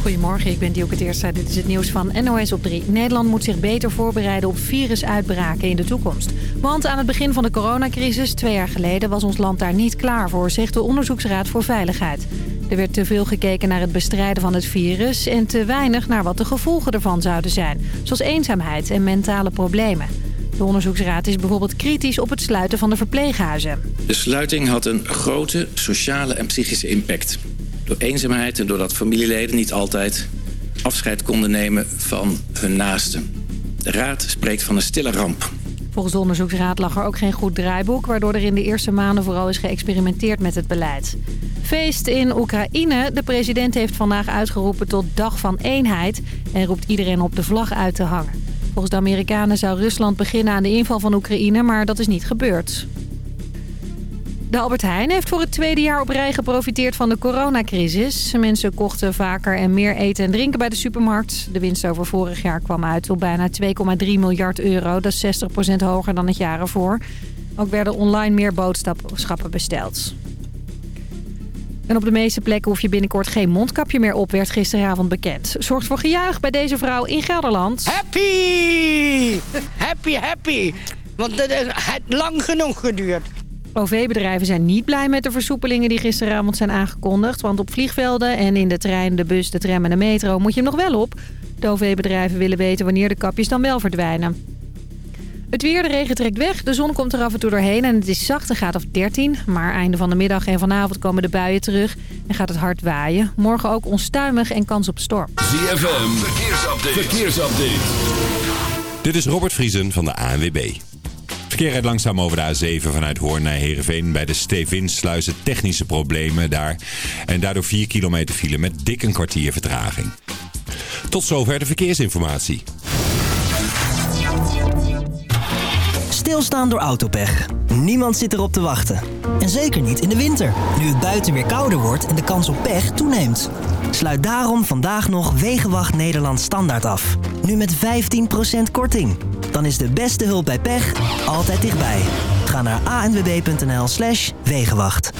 Goedemorgen, ik ben Dielke Teerstra. Dit is het nieuws van NOS op 3. Nederland moet zich beter voorbereiden op virusuitbraken in de toekomst. Want aan het begin van de coronacrisis, twee jaar geleden... was ons land daar niet klaar voor, zegt de Onderzoeksraad voor Veiligheid. Er werd te veel gekeken naar het bestrijden van het virus... en te weinig naar wat de gevolgen ervan zouden zijn. Zoals eenzaamheid en mentale problemen. De onderzoeksraad is bijvoorbeeld kritisch op het sluiten van de verpleeghuizen. De sluiting had een grote sociale en psychische impact. Door eenzaamheid en doordat familieleden niet altijd afscheid konden nemen van hun naasten. De raad spreekt van een stille ramp. Volgens de onderzoeksraad lag er ook geen goed draaiboek... waardoor er in de eerste maanden vooral is geëxperimenteerd met het beleid. Feest in Oekraïne. De president heeft vandaag uitgeroepen tot dag van eenheid... en roept iedereen op de vlag uit te hangen. Volgens de Amerikanen zou Rusland beginnen aan de inval van Oekraïne... maar dat is niet gebeurd. De Albert Heijn heeft voor het tweede jaar op rij geprofiteerd van de coronacrisis. Mensen kochten vaker en meer eten en drinken bij de supermarkt. De winst over vorig jaar kwam uit op bijna 2,3 miljard euro. Dat is 60% hoger dan het jaar ervoor. Ook werden online meer boodschappen besteld. En op de meeste plekken hoef je binnenkort geen mondkapje meer op, werd gisteravond bekend. Zorgt voor gejuich bij deze vrouw in Gelderland. Happy! Happy, happy! Want het heeft lang genoeg geduurd. OV-bedrijven zijn niet blij met de versoepelingen die gisteravond zijn aangekondigd. Want op vliegvelden en in de trein, de bus, de tram en de metro moet je hem nog wel op. De OV-bedrijven willen weten wanneer de kapjes dan wel verdwijnen. Het weer, de regen trekt weg, de zon komt er af en toe doorheen en het is zacht, een graad of 13. Maar einde van de middag en vanavond komen de buien terug en gaat het hard waaien. Morgen ook onstuimig en kans op storm. ZFM, verkeersupdate. verkeersupdate. Dit is Robert Vriesen van de ANWB. Verkeer rijdt langzaam over de A7 vanuit Hoorn naar Heerenveen. Bij de Stevinsluizen technische problemen daar. En daardoor 4 kilometer file met dik een kwartier vertraging. Tot zover de verkeersinformatie. Stilstaan door autopech. Niemand zit erop te wachten. En zeker niet in de winter, nu het buiten weer kouder wordt en de kans op pech toeneemt. Sluit daarom vandaag nog Wegenwacht Nederland standaard af. Nu met 15% korting. Dan is de beste hulp bij pech altijd dichtbij. Ga naar anwb.nl slash Wegenwacht.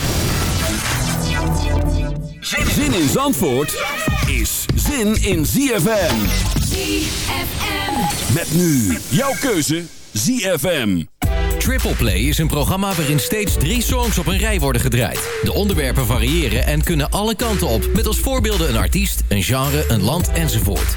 Zin in Zandvoort is zin in ZFM. ZFM. Met nu jouw keuze ZFM. Triple Play is een programma waarin steeds drie songs op een rij worden gedraaid. De onderwerpen variëren en kunnen alle kanten op, met als voorbeelden een artiest, een genre, een land enzovoort.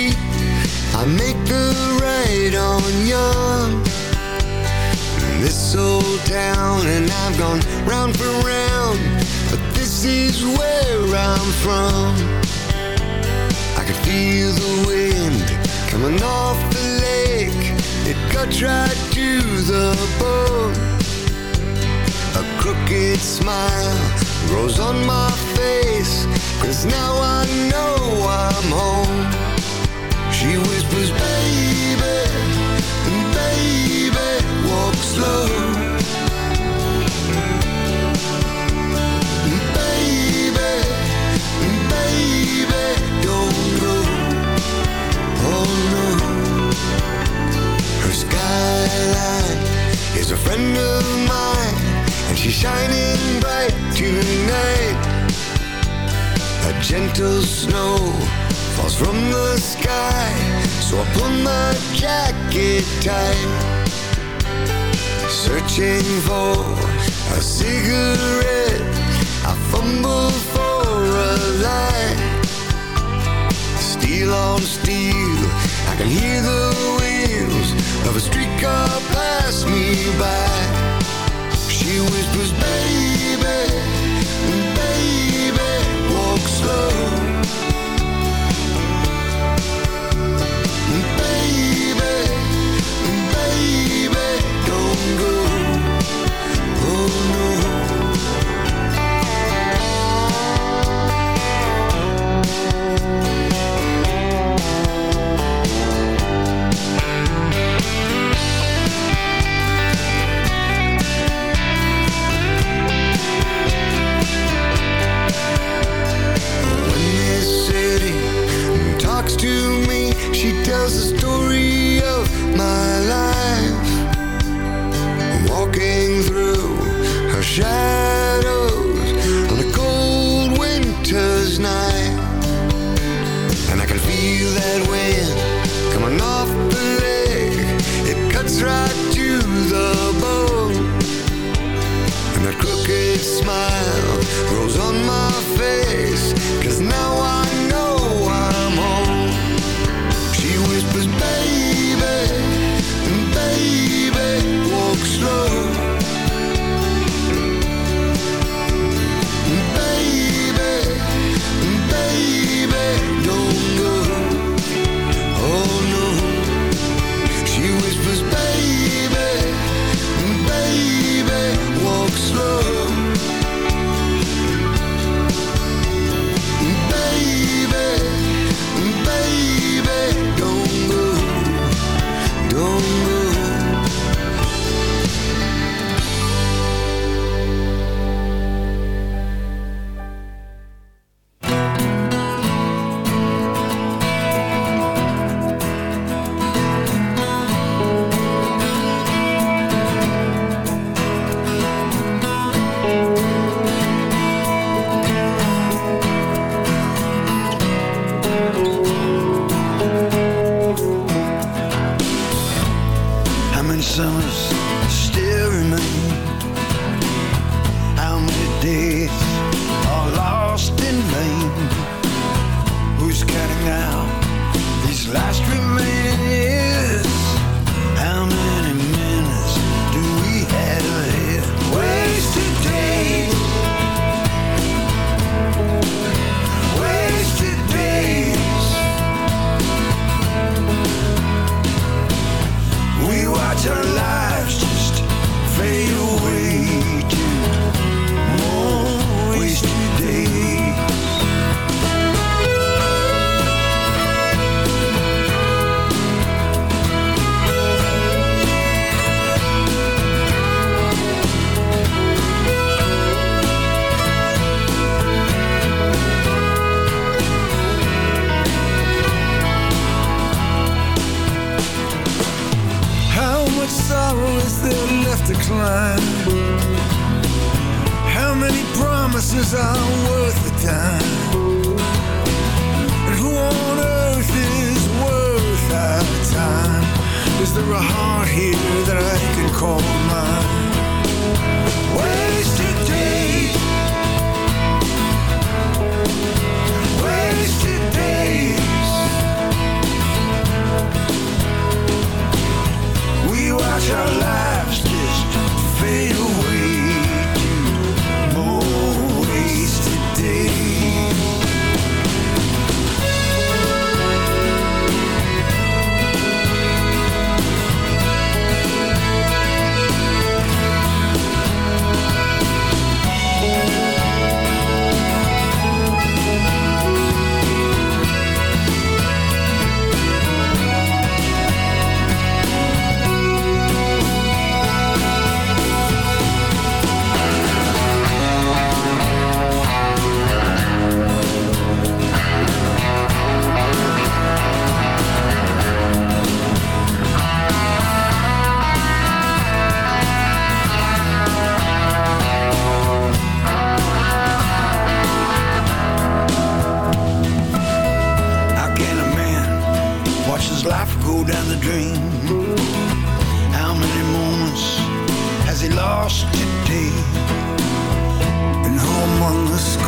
I make the right on Young. This old town, and I've gone round for round, but this is where I'm from. I could feel the wind coming off the lake. It cuts right to the bone. A crooked smile grows on my face Cause now I know I'm home She whispers, tonight. A gentle snow falls from the sky So I pull my jacket tight. Searching for a cigarette I fumble for a light. Steel on steel I can hear the wheels Of a streetcar pass me by he whispers, baby. She tells the story of my life. Walking through her shadows On a cold winter's night. And I can feel that wind Coming off the leg It cuts right to the bone. And that crooked smile grows on my face. Cause now I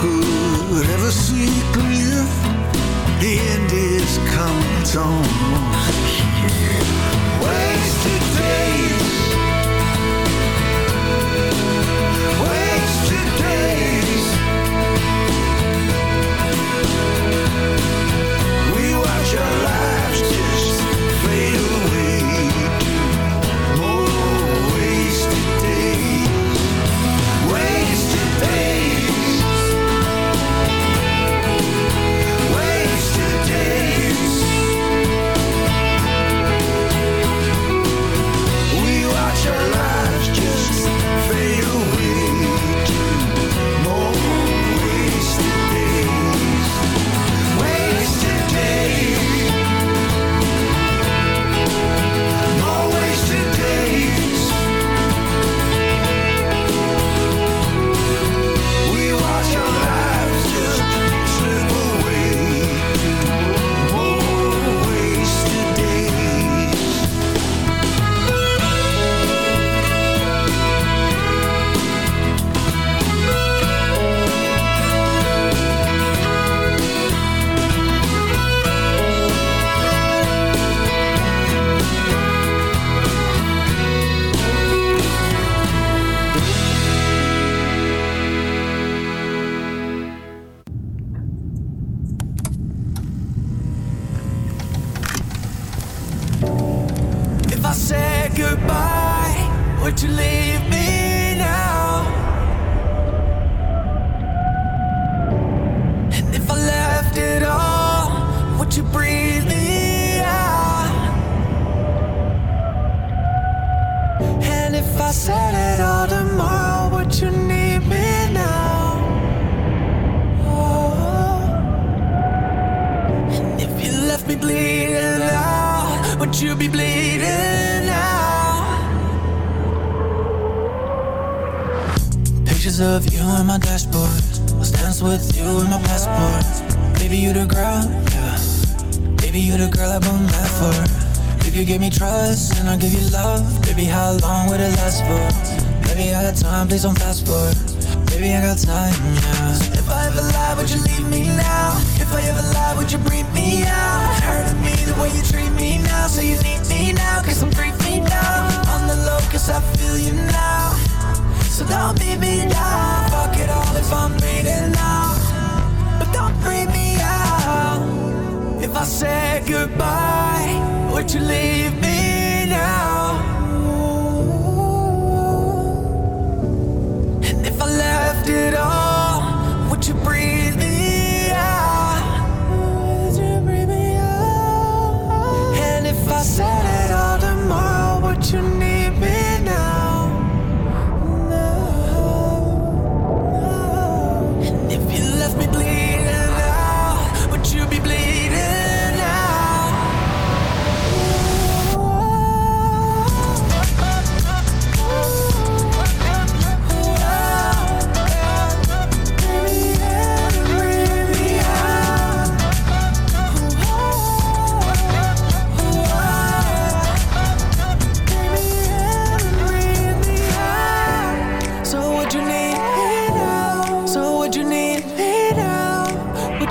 could ever see clear. The end is coming, it's almost here. Wasted. Said it all tomorrow, would you need me now? Oh. And if you left me bleeding out, would you be bleeding out? Pictures of you in my dashboard. I'll dance with you in my passport. Baby, you the girl, yeah. Baby, you the girl I've been mad for. If you give me trust and I'll give you love, baby, how long would it last for? Baby, I got time, please don't fast forward. Baby, I got time, yeah. If I ever lie, would you leave me now? If I ever lie, would you breathe me out? Hurting me the way you treat me now, so you need me now, cause I'm creepy now. On the low, cause I feel you now. So don't beat me down. Fuck it all if I'm bleeding now. But don't breathe me out. If I said goodbye, you leave me now? And if I left it all,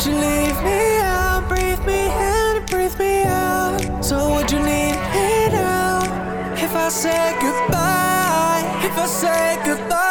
Would you leave me out? Breathe me in breathe me out. So would you need me now? If I said goodbye, if I said goodbye.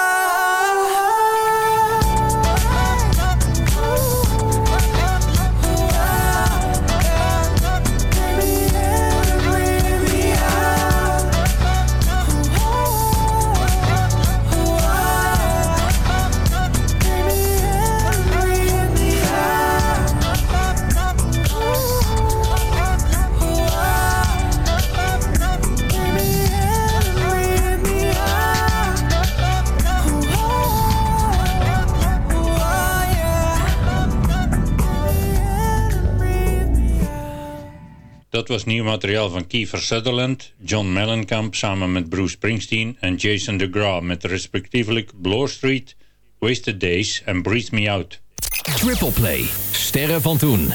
Was nieuw materiaal van Kiefer Sutherland, John Mellencamp samen met Bruce Springsteen en Jason DeGraw met respectievelijk Bloor Street, Wasted Days en Breathe Me Out. Triple Play. Sterren van toen.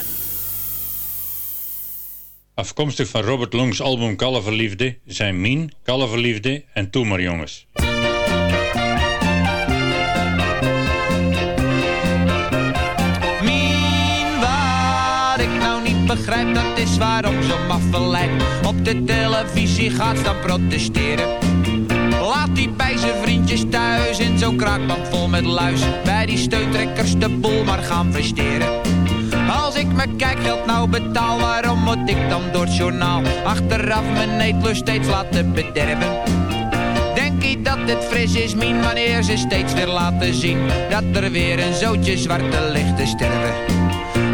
Afkomstig van Robert Long's album Kalverliefde zijn Mien, Kalverliefde en Toe maar jongens. Begrijp, dat is waarom zo'n maffe lijp op de televisie gaat staan protesteren. Laat die bij zijn vriendjes thuis in zo'n kraakband vol met luis. Bij die steuntrekkers de boel maar gaan versteren. Als ik mijn kijkgeld nou betaal, waarom moet ik dan door het journaal achteraf mijn eetlust steeds laten bederven? Dat het fris is, Mien, wanneer ze steeds weer laten zien dat er weer een zootje zwarte lichten sterven?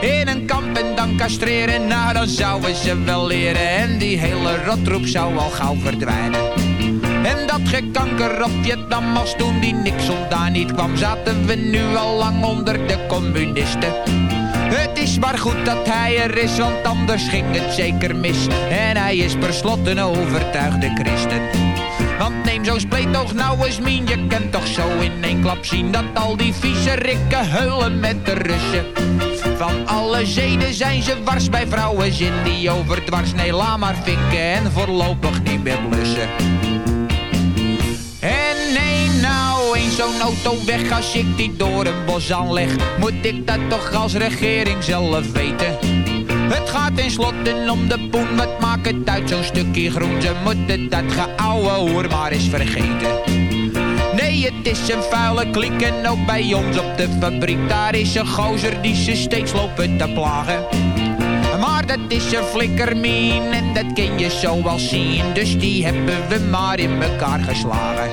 In een kamp en dan kastreren, nou dan zouden ze wel leren. En die hele rotroep zou al gauw verdwijnen. En dat gekanker op Vietnam als toen die Nixon daar niet kwam Zaten we nu al lang onder de communisten. Het is maar goed dat hij er is, want anders ging het zeker mis. En hij is per slot een overtuigde christen. Want neem zo'n spleetoog nou eens mien Je kunt toch zo in één klap zien Dat al die vieze rikken heulen met de Russen Van alle zeden zijn ze wars bij vrouwen zin Die overdwars, nee laat maar fikken En voorlopig niet meer blussen en neem nou eens zo'n auto weg als ik die door een bos aanleg? Moet ik dat toch als regering zelf weten? Het gaat tenslotte om de poen, wat maakt het uit zo'n stukje groen? Ze moeten dat geouwe hoer maar eens vergeten. Nee, het is een vuile klik en ook bij ons op de fabriek. Daar is een gozer die ze steeds lopen te plagen. Maar dat is een flikkermien en dat kun je zo wel zien. Dus die hebben we maar in elkaar geslagen.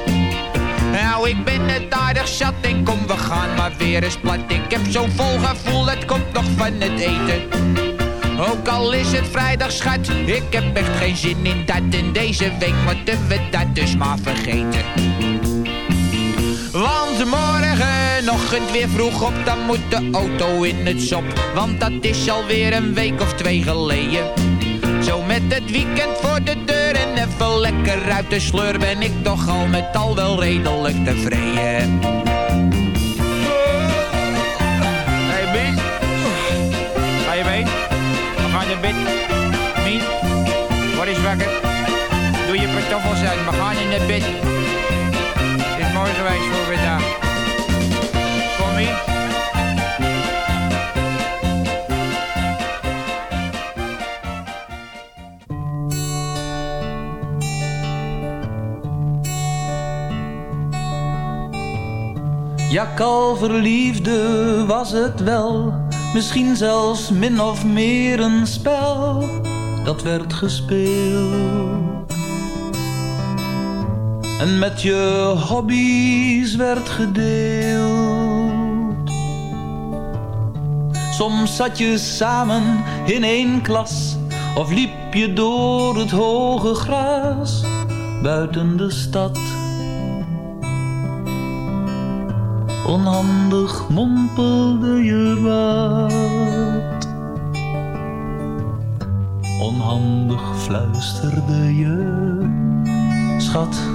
Nou, ik ben het aardig zat en kom, we gaan maar weer eens plat. Ik heb zo'n vol gevoel, het komt nog van het eten. Ook al is het vrijdag, schat, ik heb echt geen zin in dat. En deze week moeten we dat dus maar vergeten. Want morgenochtend weer vroeg op, dan moet de auto in het sop. Want dat is alweer een week of twee geleden. Zo met het weekend voor de deur en even lekker uit de sleur ben ik toch al met al wel redelijk tevreden. Hey Mien, ga je mee? We gaan naar bed. Wat is wakker? Doe je pantoffels uit, we gaan in het bed. Geweest voor Mien. Ja, kalverliefde was het wel, misschien zelfs min of meer een spel dat werd gespeeld. En met je hobby's werd gedeeld. Soms zat je samen in één klas of liep je door het hoge gras buiten de stad. Onhandig mompelde je wat. Onhandig fluisterde je, schat.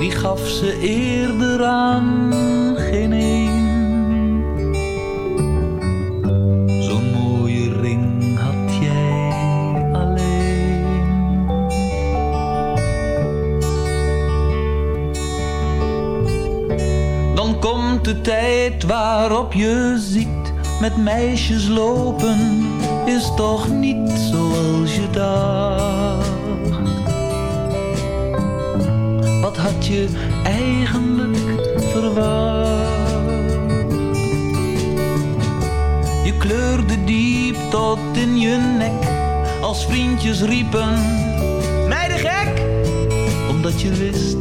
Die gaf ze eerder aan geen een. Zo'n mooie ring had jij alleen. Dan komt de tijd waarop je ziet met meisjes lopen is toch niet zoals je dacht. Je eigenlijk verwacht? Je kleurde diep tot in je nek als vriendjes riepen: Meiden gek! Omdat je wist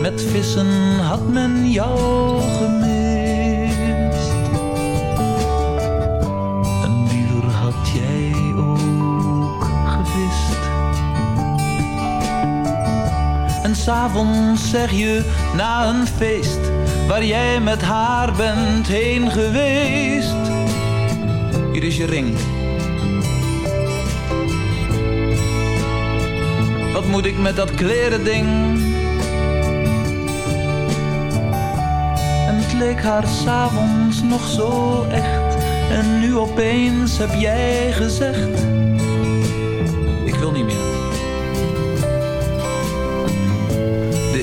Met vissen had men jou gemist. S'avonds zeg je na een feest waar jij met haar bent heen geweest. Hier is je ring. Wat moet ik met dat kleren ding? Het leek haar s'avonds nog zo echt. En nu opeens heb jij gezegd: Ik wil niet meer.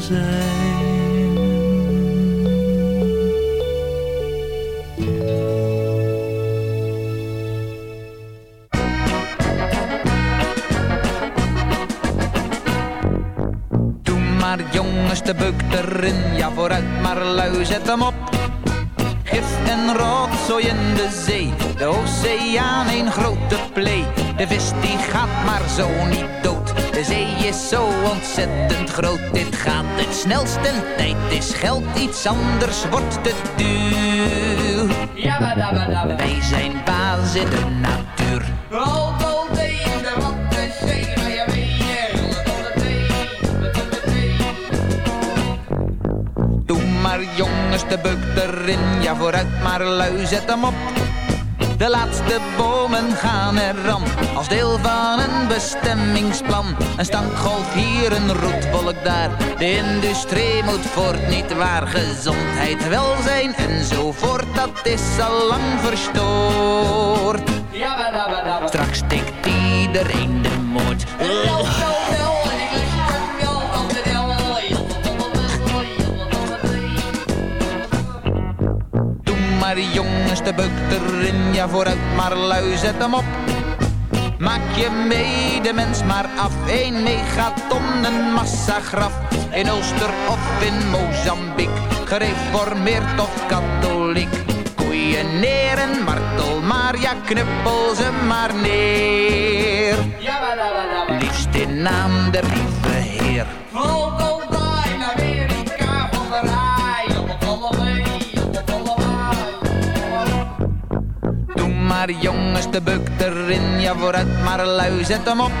zijn. Doe maar jongens de beuk erin, ja vooruit maar lui, zet hem op. Gif en rotzooi in de zee, de oceaan een grote plee. De vis die gaat maar zo niet dood de zee is zo ontzettend groot. Dit gaat het snelst en tijd is geld, iets anders wordt te duur. Wij zijn baas in de natuur. Doe maar jongens, de beuk erin, ja vooruit maar lui, zet hem op. De laatste bomen gaan eraan, als deel van een bestemmingsplan. Een stankgolf hier, een roetwolk daar. De industrie moet voort, niet waar. Gezondheid, welzijn enzovoort, dat is al lang verstoord. Straks stikt iedereen de moord. Maar jongens, de beuk erin, ja vooruit maar lui, zet hem op. Maak je medemens maar af, een megaton, een massagraf. In Ulster of in Mozambique, gereformeerd of katholiek. Koeien neer en martel maar, ja knuppel ze maar neer. Liefst in naam der lieve Heer. Doe maar jongens, de beuk erin, ja vooruit maar lui, zet hem op.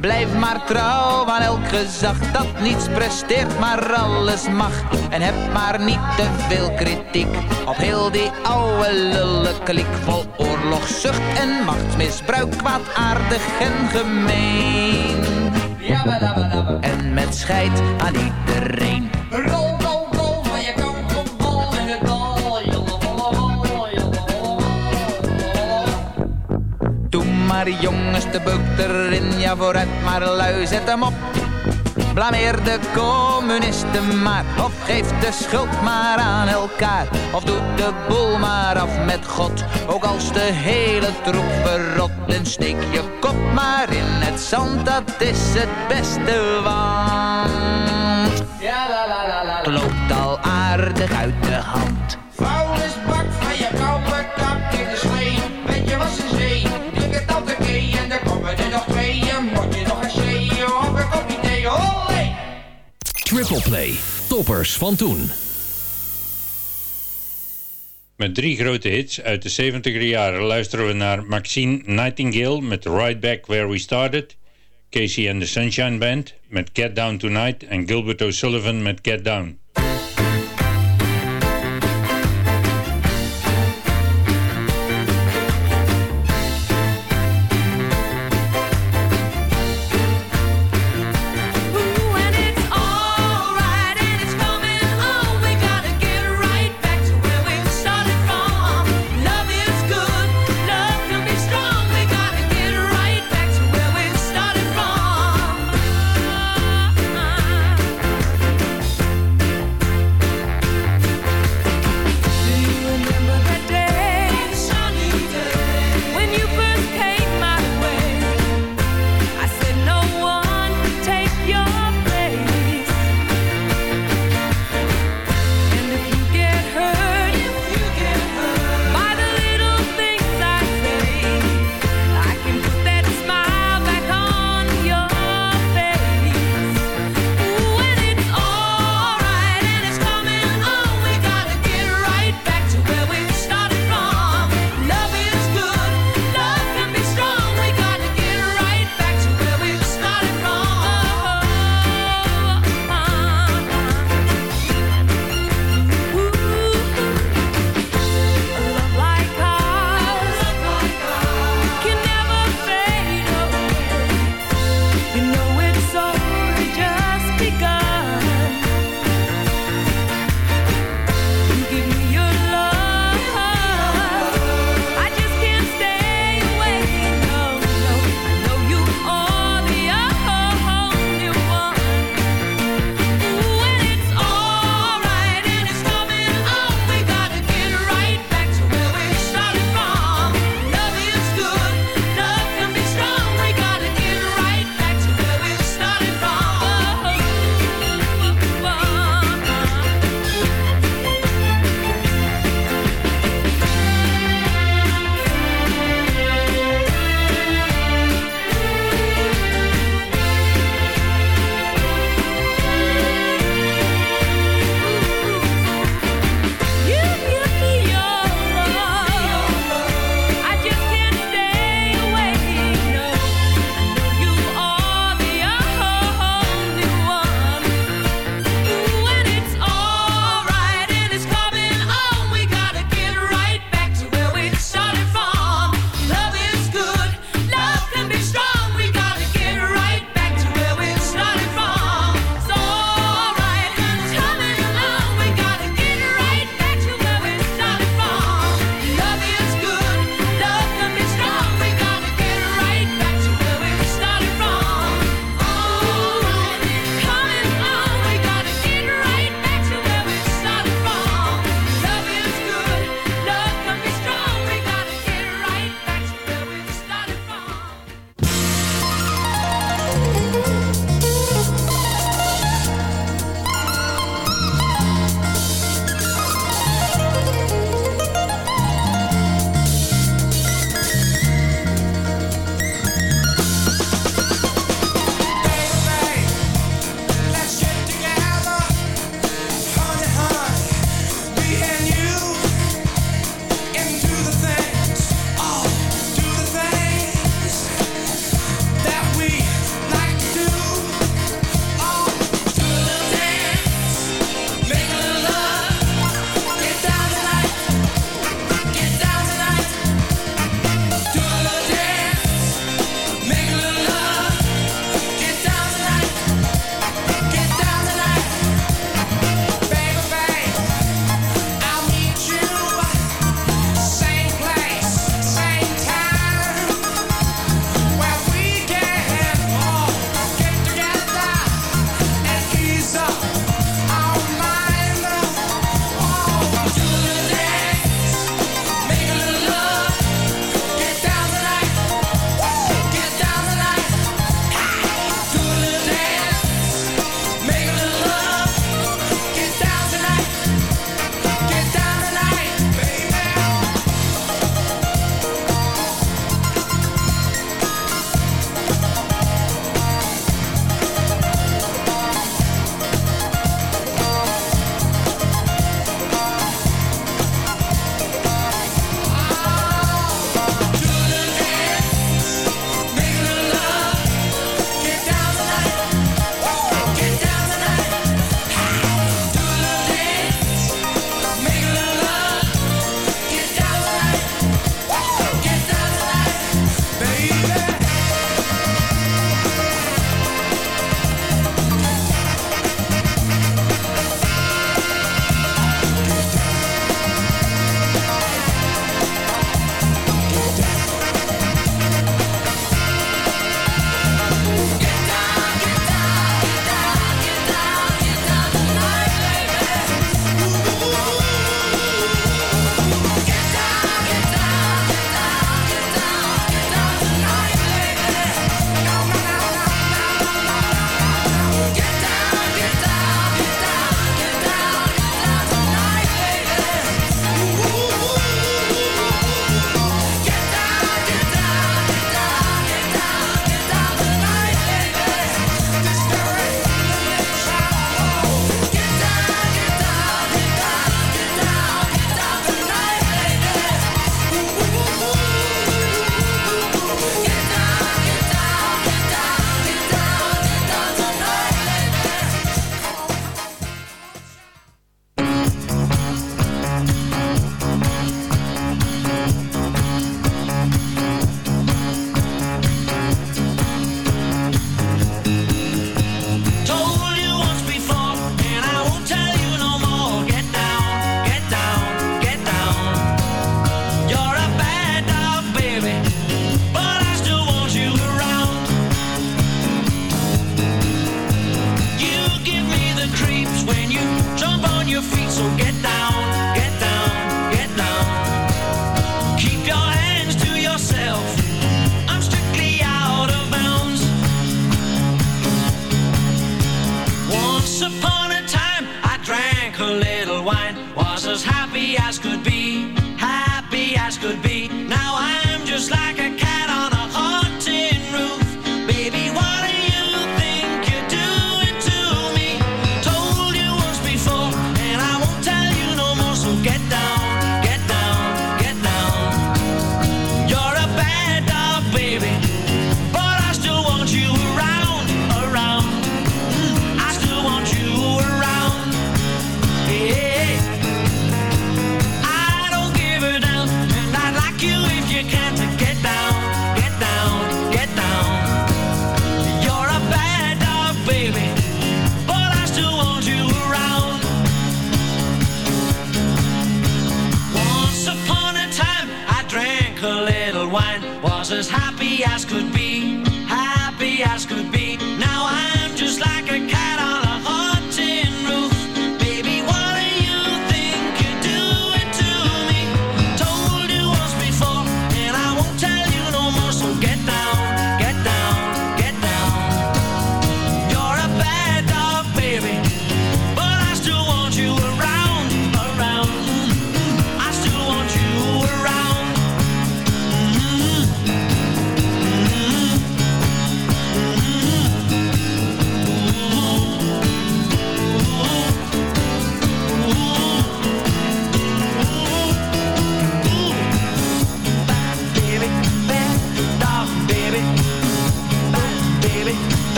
Blijf maar trouw aan elk gezag dat niets presteert, maar alles mag. En heb maar niet te veel kritiek op heel die oude lulle klik vol oorlogszucht en machtsmisbruik, kwaadaardig en gemeen. En met scheid aan iedereen. Rol, maar jongens, de beuk erin, ja vooruit maar lui, zet hem op. Blameer de communisten maar, of geef de schuld maar aan elkaar. Of doe de boel maar af met God, ook als de hele troep verrot. En steek je kop maar in het zand, dat is het beste, want... Het Triple Play. Toppers van toen. Met drie grote hits uit de 70er jaren luisteren we naar Maxine Nightingale met Right Back Where We Started, Casey and the Sunshine Band met Get Down Tonight en Gilbert O'Sullivan met Get Down.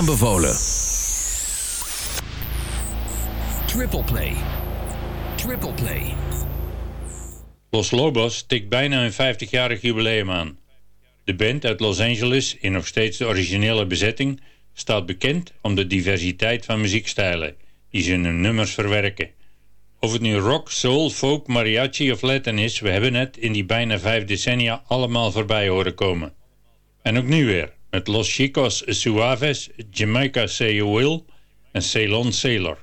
aanbevolen. Triple play. Triple play. Los Lobos tikt bijna een 50-jarig jubileum aan. De band uit Los Angeles, in nog steeds de originele bezetting, staat bekend om de diversiteit van muziekstijlen die ze in hun nummers verwerken. Of het nu rock, soul, folk, mariachi of Latin is, we hebben het in die bijna vijf decennia allemaal voorbij horen komen. En ook nu weer. met Los Chicos Suaves, Jamaica Say You Will en Ceylon Sailor.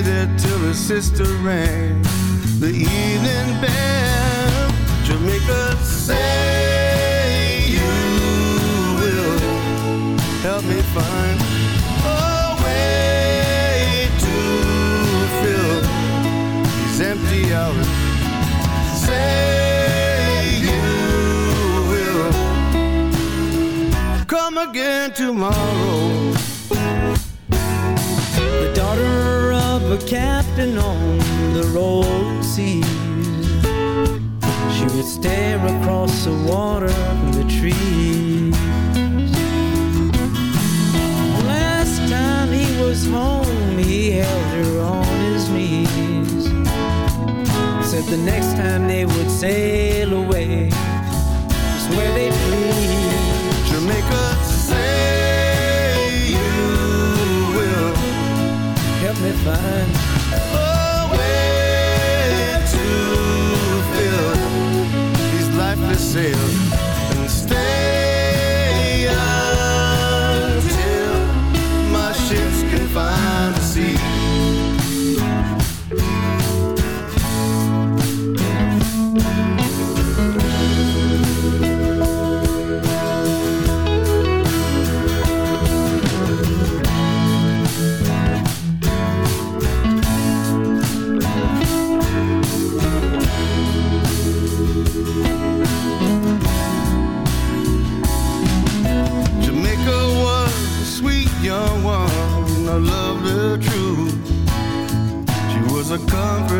Stay till her sister rang the evening bell. Jamaica, say you will help me find a way to fill these empty hours. Say you will come again tomorrow. the daughter a captain on the rolling seas. She would stare across the water from the trees. Last time he was home, he held her on his knees. Said the next time they would sail away, is where they'd please. Jamaica, me a oh, way to fill these lifeless sails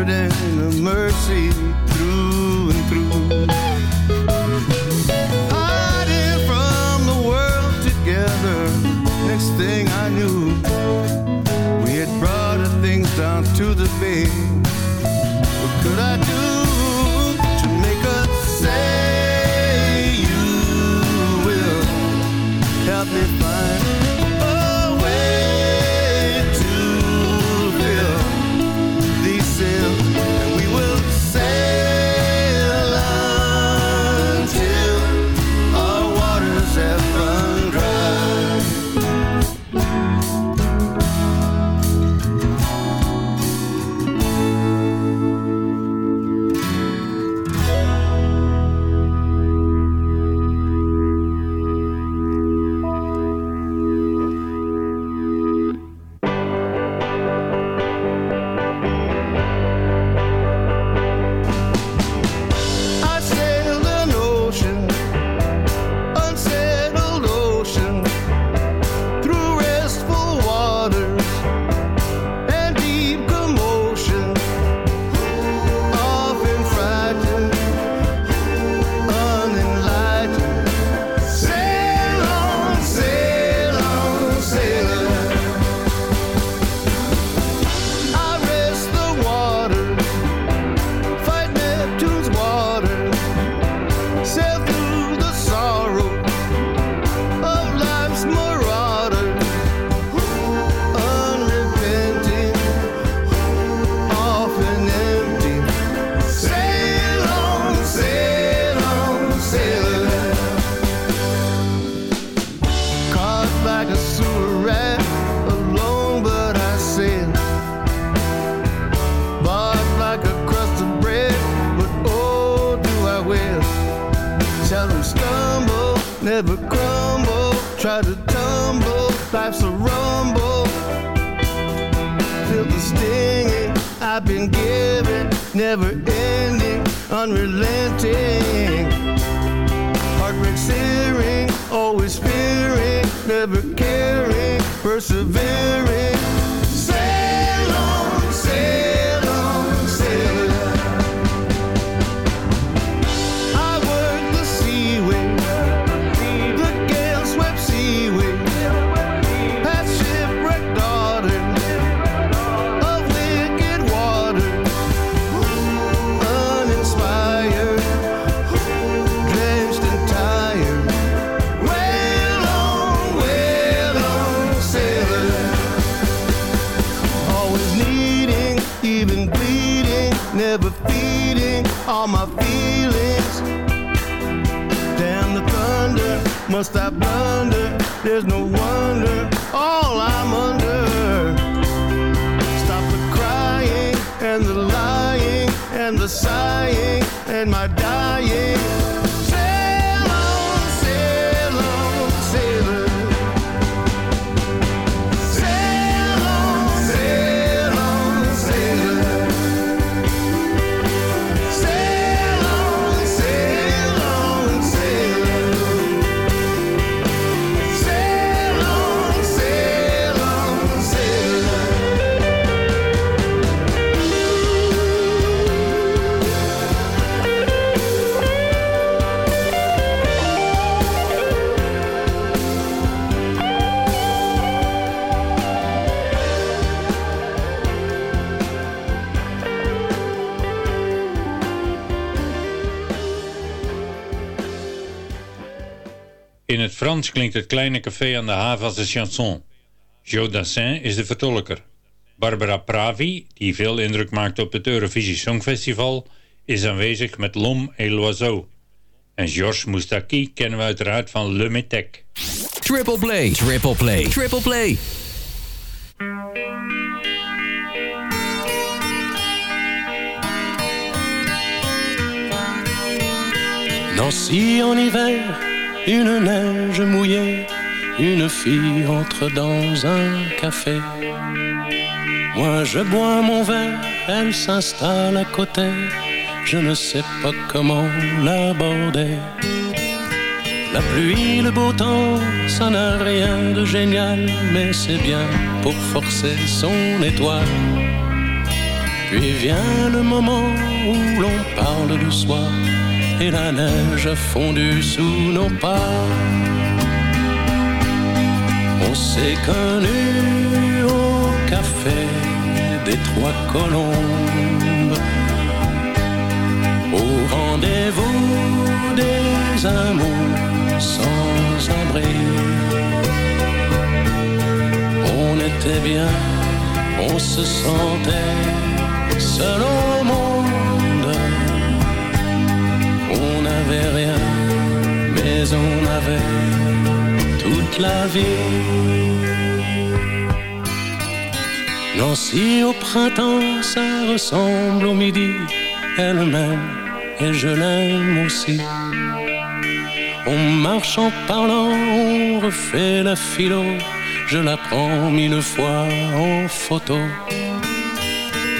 and a mercy through and through. Hiding from the world together, next thing I knew, we had brought things down to the bay. Never crumble. Try to tumble, life's a rumble. Feel the stinging I've been given, never ending, unrelenting. Heartbreak searing, always fearing, never caring, persevering. Sail on, sail must I blunder? There's no wonder, all I'm under. Stop the crying and the lying and the sighing and my dying. Frans klinkt het kleine café aan de haven als een chanson. Joe Dassin is de vertolker. Barbara Pravi, die veel indruk maakt op het Eurovisie Songfestival, is aanwezig met L'Homme et l'Oiseau. En Georges Moustaki kennen we uiteraard van Le Metec. Triple play, triple play, triple play. Nancy en hiver, une neige mouillée, une fille entre dans un café. Moi je bois mon verre, elle s'installe à côté, je ne sais pas comment l'aborder. La pluie, le beau temps, ça n'a rien de génial, mais c'est bien pour forcer son étoile. Puis vient le moment où l'on parle du soir et la neige a fondu sous nos pas. On s'est connus au café des Trois Colombes, au rendez-vous des amours sans abri. On était bien, on se sentait seul au monde. N'avait rien, mais on avait toute la vie. Nancy au printemps, ça ressemble au midi. Elle m'aime et je l'aime aussi. On marche en parlant, on refait la philo. Je la prends mille fois en photo.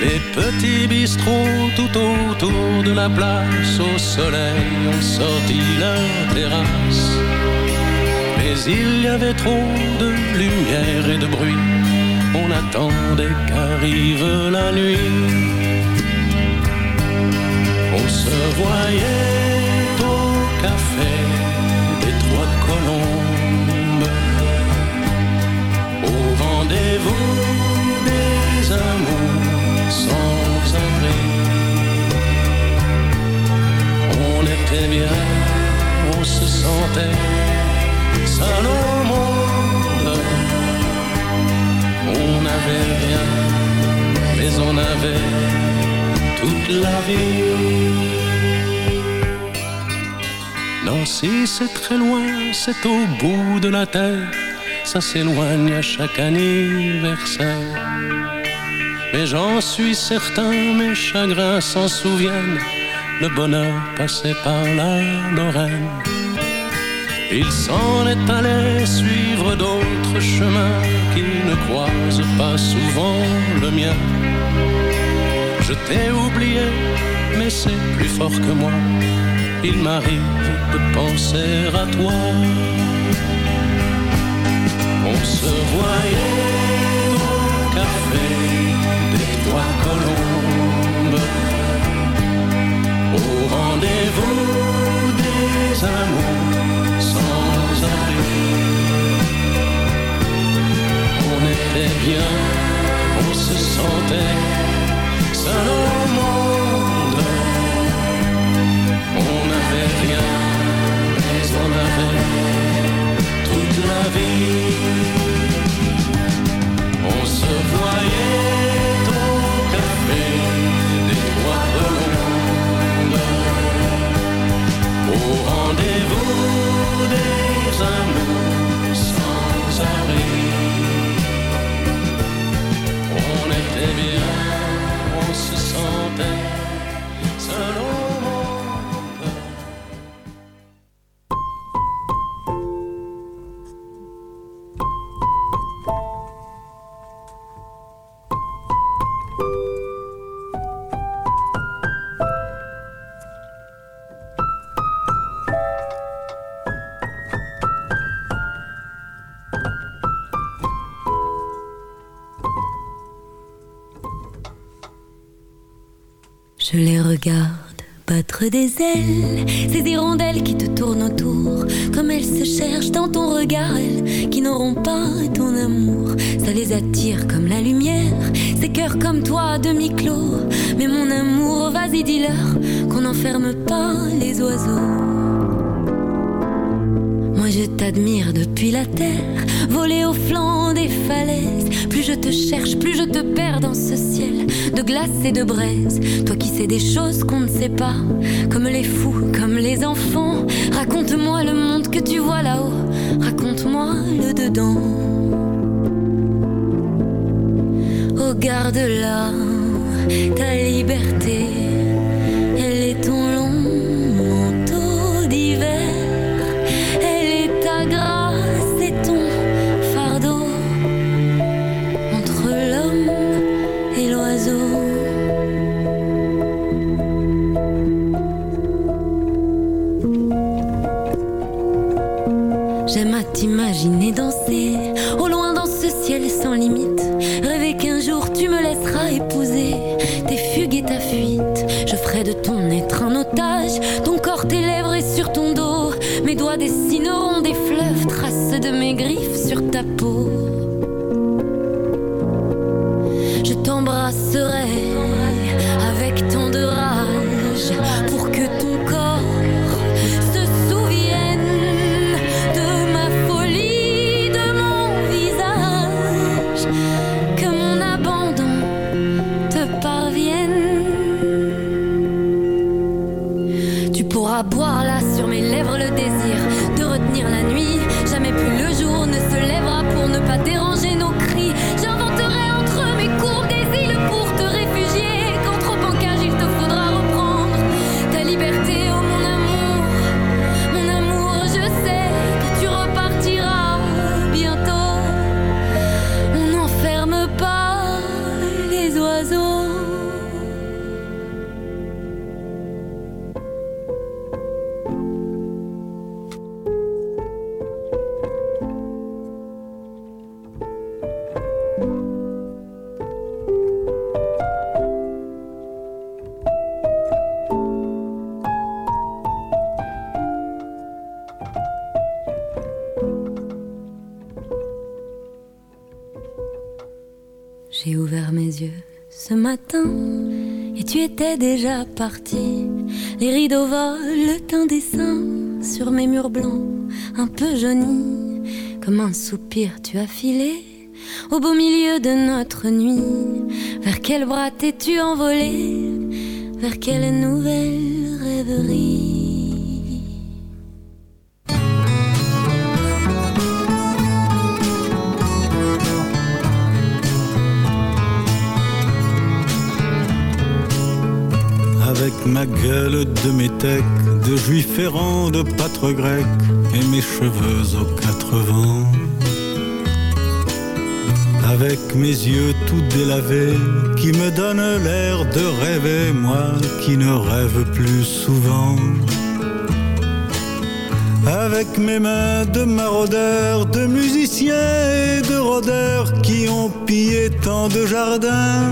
Les petits bistrots tout autour de la place au soleil ont sorti leur terrasse. Mais il y avait trop de lumière et de bruit. On attendait qu'arrive la nuit. On se voyait au café des Trois Colombes. Au rendez-vous des amours On se sentait seul au. On n'avait rien, mais on avait toute la vie. Nancy, c'est très loin, c'est au bout de la terre. Ça s'éloigne à chaque anniversaire. Mais j'en suis certain, mes chagrins s'en souviennent. Le bonheur passait par la Lorraine. Il s'en est allé suivre d'autres chemins qui ne croisent pas souvent le mien. Je t'ai oublié, mais c'est plus fort que moi. Il m'arrive de penser à toi. On se voyait au café des Trois Colombes, rendez-vous des amours qui n'auront pas ton amour. Ça les attire comme la lumière, ces cœurs comme toi demi-clos. Mais mon amour, vas-y dis-leur qu'on n'enferme pas les oiseaux. Moi je t'admire depuis la terre, voler au flanc des falaises. Plus je te cherche, plus je te perds dans ce ciel de glace et de braise. Toi qui sais des choses qu'on ne sait pas, comme les fous, comme les enfants. Raconte-moi le monde que tu vois là-haut, raconte-moi le dedans. Oh garde-la, ta liberté, J'ai ouvert mes yeux ce matin et tu étais déjà parti. Les rideaux volent un dessin sur mes murs blancs, un peu jaunis. Comme un soupir, tu as filé au beau milieu de notre nuit. Vers quel bras t'es-tu envolé? Vers quelle nouvelle rêverie? De métèque, de juif errant, de pâtre grec, et mes cheveux aux quatre vents. Avec mes yeux tout délavés, qui me donnent l'air de rêver, moi qui ne rêve plus souvent. Avec mes mains de maraudeurs, de musiciens et de rôdeurs qui ont pillé tant de jardins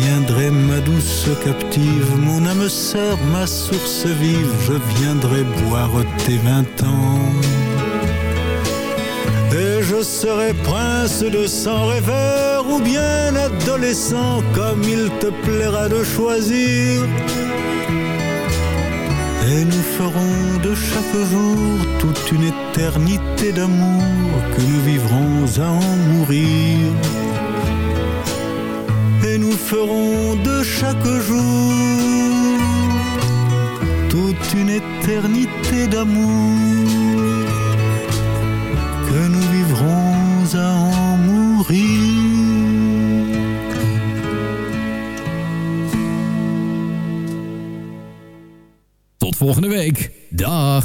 Viendrai ma douce captive, mon âme sœur, ma source vive, je viendrai boire tes vingt ans. Et je serai prince de sang rêveur ou bien adolescent, comme il te plaira de choisir. Et nous ferons de chaque jour toute une éternité d'amour que nous vivrons à en mourir. Ferons de chaque jour toute une éternité d'amour que nous vivrons à en mourir. Tot volgende week. Dag.